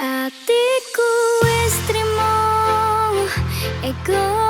Atiku estrimo Ego